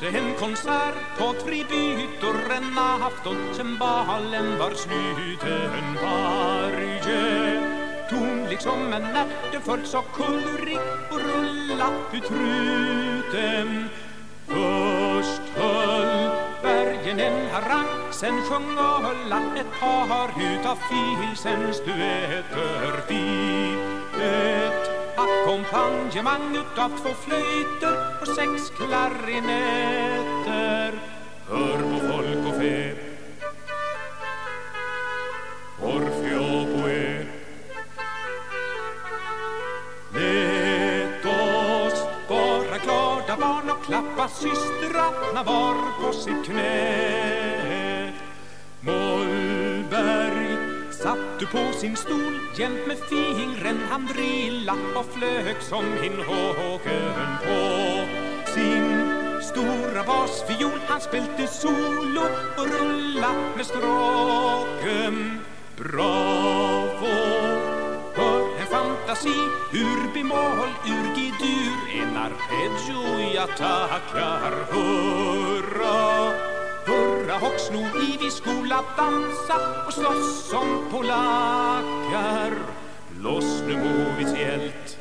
blåste en konsert på tributor en afton sen balen var sluten varje ton. Liksom en ärtefull så kullrig och rulla ut truten. Först höll bergen en harang Sen sjöng alla ett par utav filsens duetter Fi-ett ackompanjemang utav två flöjter och sex klarinetter klappa systrarna var på sitt knä. Mollberg satt på sin stol jämt med fingren han drilla och flög som hinhågen på. Sin stora basfiol han spelte solo och rulla med stråken. Bravo! Hör en fantasi ur bemol, ur arpeggio jag tackar. Hurra, hurra och sno i vi skola dansa och slåss som polackar Loss nu Movits hjält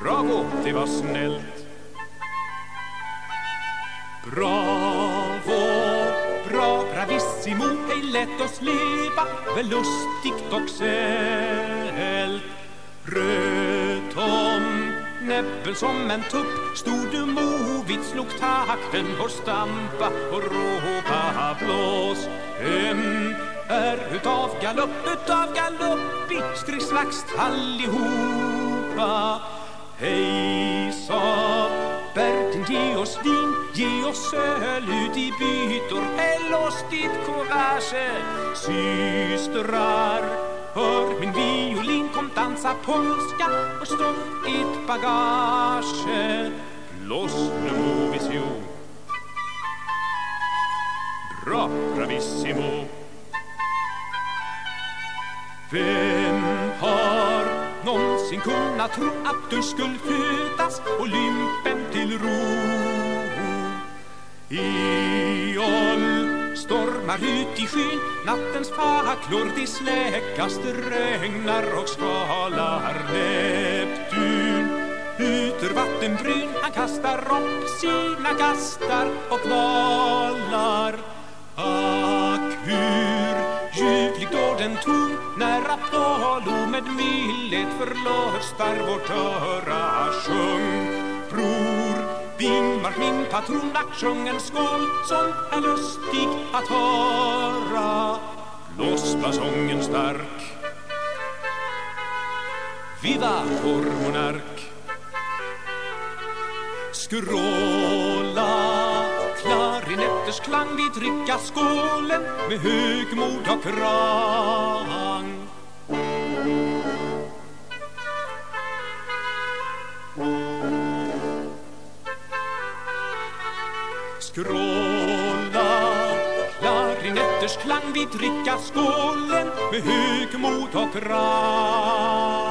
Bravo, det var snällt. Bravo, bra, bravissimo Hej, lät oss leva väl lustigt och sält Röt näbben som en tupp. Stod du movit, slog takten och stampa och ropa blås En är utav galopp, utav galopp i stridsvaxt allihopa. Hej, sa Bertin, ge oss vin, ge oss öl ut i bytor. Häll oss ditt courage, systrar. Hör min violin, dansa polska och strof i ett bagage. Loss nu Bra, bravissimo. Vem har någonsin kunnat tro att du skulle födas Olympen till ro? Iol stormar ut i skyn. Nattens facklor de släckas Det regnar och skalar Neptun ut ur vattenbryn Han kastar upp sina gastar och kvalar. Ack hur ljuvlig då den ton När Apollo med mildhet förlustar vårt öra. Vingmark min patron sjöng sjung en skål som är lustig att höra. Blås basongen stark. Viva vår monark. Skråla klarinetters klang Vi dricka skålen med högmod och rang. Skråla klarinetters klang Vi dricka skålen med högmod och rang